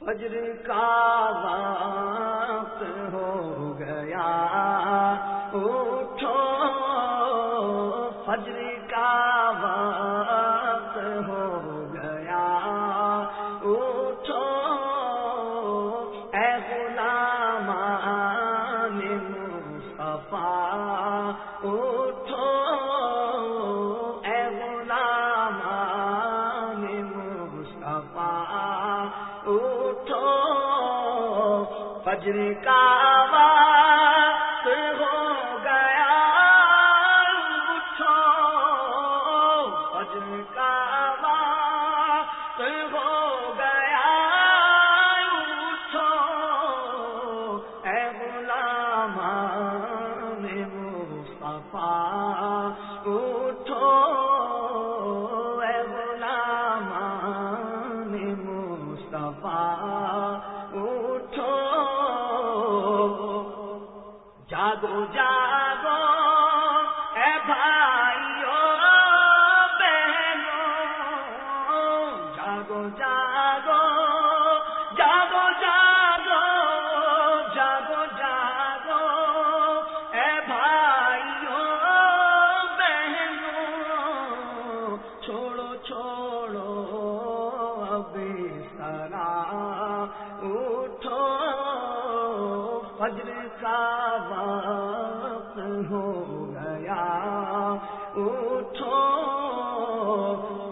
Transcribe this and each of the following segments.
فجر کا وقت ہو گیا۔ او فجر کا وقت ہو گیا۔ اٹھو فجر کا وقت ہو گیا۔ اٹھو، اے غلام مصطفیٰ فجر کا وقت ہو گیا۔ اٹھو،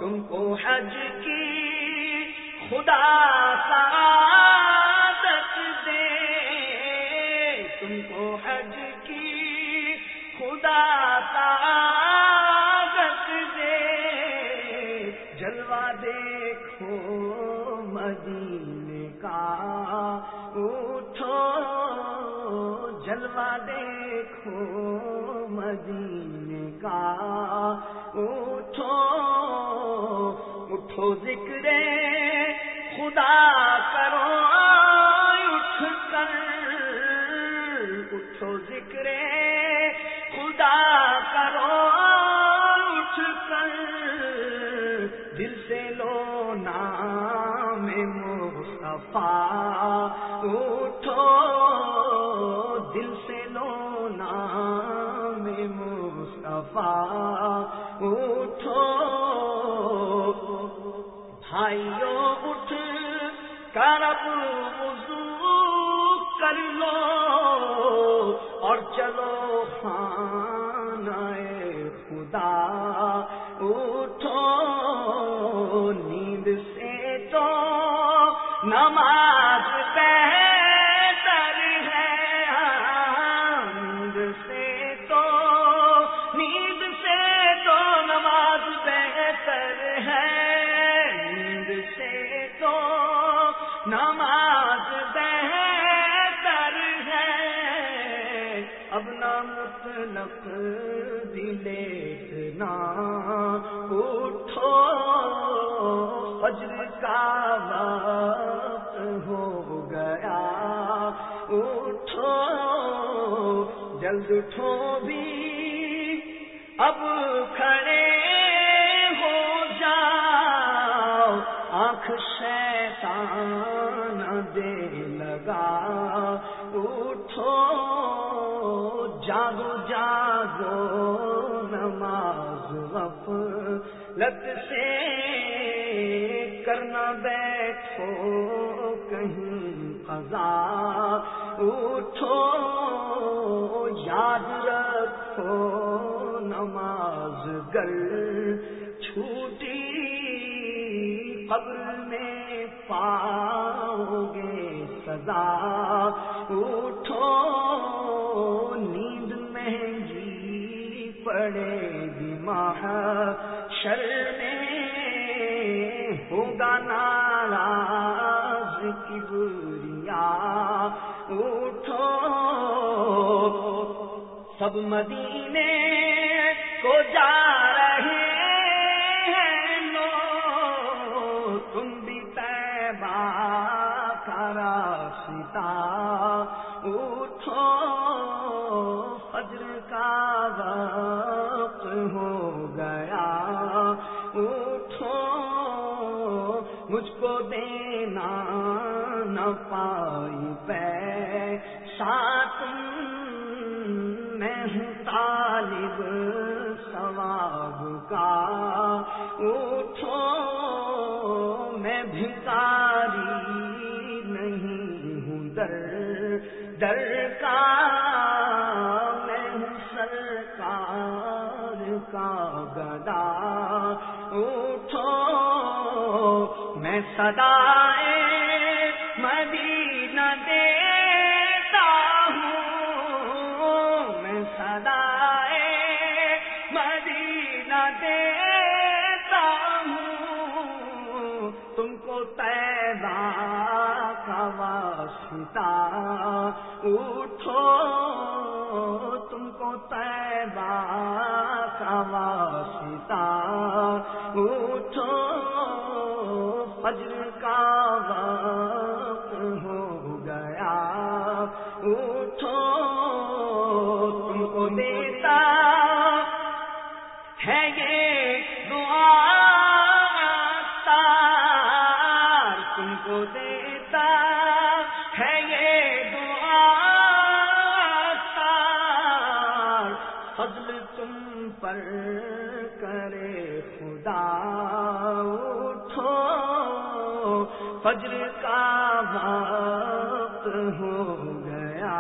تم کو حج کی خدا سعادت دے۔ تم کو حج کی خدا سعادت دے۔ جلوہ دیکھو مدینے کا۔ جلوہ دیکھو مدینے کا اٹھو اٹھو ذکر خدا کرو، اٹھ کر۔ اٹھو ذکر خدا کرو، اٹھ کر۔ دل سے لو نام مصطفیٰ اٹھو اٹھو بھائیو اٹھ کرب وضو کر لو اور چلو خانہ خدا اٹھو ہے اب نہ مطلق دلیٹنا اٹھو، فجر کا وقت ہو گیا۔ اٹھو، جلد اٹھو بھی۔ اب کھڑے ہو جاؤ، آنکھ شیطان دے لگا۔ اٹھو جاگو جاگو نماز وف لت سے کرنا بیٹھو کہیں قضا، اٹھو، یاد رکھو نماز گر چھوٹی قبر میں پاؤ گے سزا، اٹھو شر میں ہوگا ناراض کبریا اٹھو۔ سب مدینے کو جا رہے ہیں لو تم بھی تیبا کرا سیتا اٹھو۔ فجر مجھ کو دینا نہ پائی پہ ساتم میں ہوں طالب ثواب کا۔ اٹھو میں بھکاری نہیں ہوں در۔ در کا میں ہوں سرکار کا گدا۔ اٹھو میں سدا مدینہ دیتا ہوں۔ میں سدا مدینہ دیتا ہوں۔ تم کو پیدا کا واسطہ اٹھو۔ تم کو پیدا کا واسطہ اٹھو۔ فجر کا وقت ہو گیا۔ اٹھو تم کو دیتا ہے یہ دعا۔ تار تم کو دیتا ہے یہ فجر کا وقت ہو گیا۔